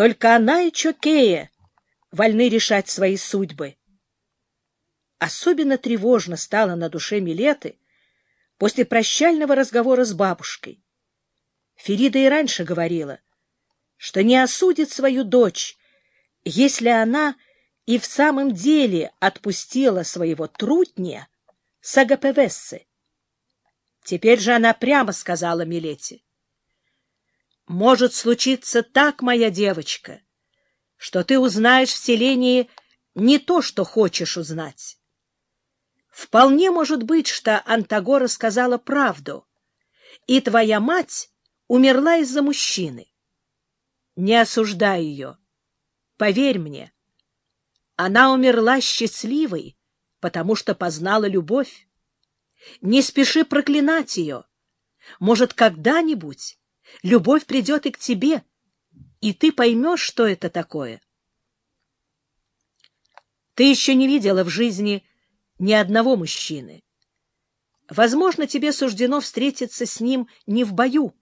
Только она и Чокея вольны решать свои судьбы. Особенно тревожно стало на душе Милеты после прощального разговора с бабушкой. Ферида и раньше говорила, что не осудит свою дочь, если она и в самом деле отпустила своего трутня Сагапевессы. Теперь же она прямо сказала Милете. «Может случиться так, моя девочка, что ты узнаешь в селении не то, что хочешь узнать. Вполне может быть, что Антагора сказала правду, и твоя мать умерла из-за мужчины. Не осуждай ее. Поверь мне, она умерла счастливой, потому что познала любовь. Не спеши проклинать ее. Может, когда-нибудь любовь придет и к тебе, и ты поймешь, что это такое. Ты еще не видела в жизни ни одного мужчины. Возможно, тебе суждено встретиться с ним не в бою.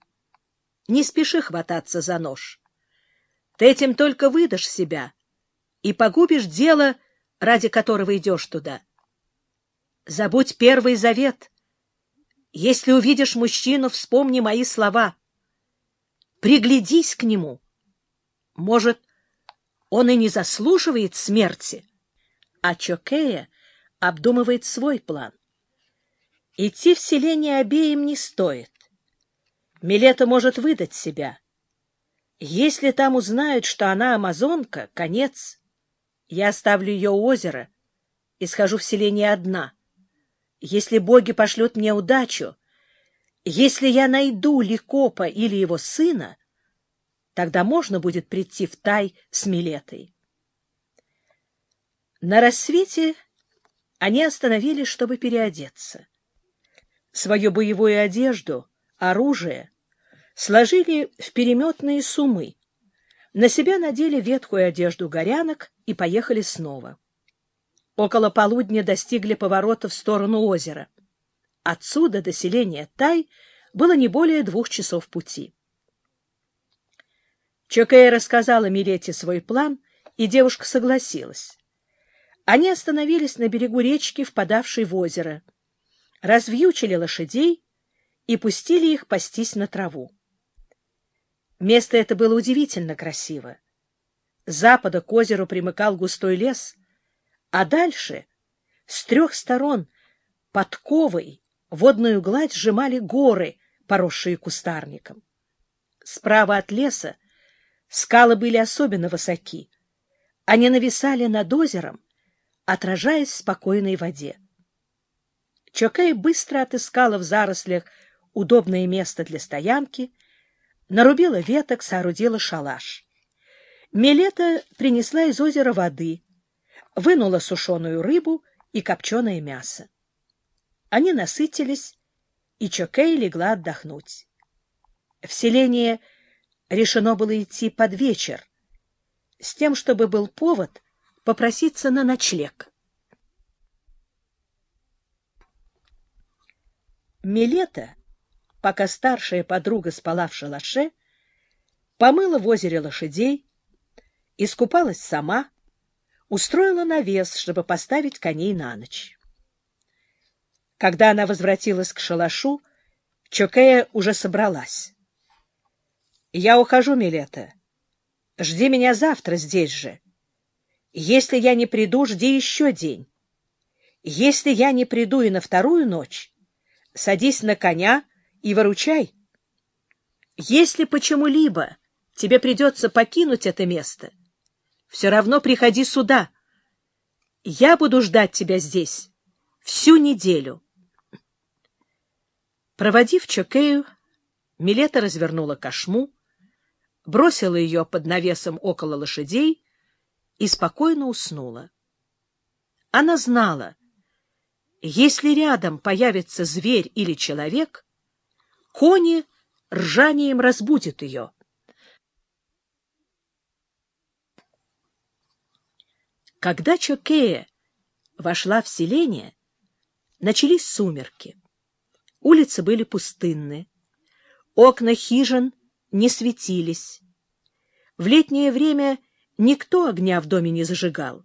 Не спеши хвататься за нож. Ты этим только выдашь себя и погубишь дело, ради которого идешь туда. Забудь первый завет. Если увидишь мужчину, вспомни мои слова. Приглядись к нему. Может, он и не заслуживает смерти. А Чокея обдумывает свой план. Идти в селение обеим не стоит. Милета может выдать себя. Если там узнают, что она амазонка, конец. Я оставлю ее у озера и схожу в селение одна — если боги пошлют мне удачу, если я найду Ликопа или его сына, тогда можно будет прийти в Тай с Милетой. На рассвете они остановились, чтобы переодеться. Свою боевую одежду, оружие сложили в переметные сумы, на себя надели ветхую одежду горянок и поехали снова. Около полудня достигли поворота в сторону озера. Отсюда до селения Тай было не более двух часов пути. Чокея рассказала Милете свой план, и девушка согласилась. Они остановились на берегу речки, впадавшей в озеро, развьючили лошадей и пустили их пастись на траву. Место это было удивительно красиво. С запада к озеру примыкал густой лес, а дальше с трех сторон подковой водную гладь сжимали горы, поросшие кустарником. Справа от леса скалы были особенно высоки. Они нависали над озером, отражаясь в спокойной воде. Чокей быстро отыскала в зарослях удобное место для стоянки, нарубила веток, соорудила шалаш. Милета принесла из озера воды, вынула сушеную рыбу и копченое мясо. Они насытились, и Чокей легла отдохнуть. В селение решено было идти под вечер, с тем, чтобы был повод попроситься на ночлег. Милета, пока старшая подруга спала в шалаше, помыла в озере лошадей, искупалась сама, устроила навес, чтобы поставить коней на ночь. Когда она возвратилась к шалашу, Чокея уже собралась. — Я ухожу, Милета. Жди меня завтра здесь же. Если я не приду, жди еще день. Если я не приду и на вторую ночь, садись на коня и выручай. Если почему-либо тебе придется покинуть это место, все равно приходи сюда. Я буду ждать тебя здесь всю неделю. Проводив Чокею, Милета развернула кошму, бросила ее под навесом около лошадей и спокойно уснула. Она знала, если рядом появится зверь или человек, кони ржанием разбудят ее. Когда Чокея вошла в селение, начались сумерки. Улицы были пустынны, окна хижин не светились. В летнее время никто огня в доме не зажигал.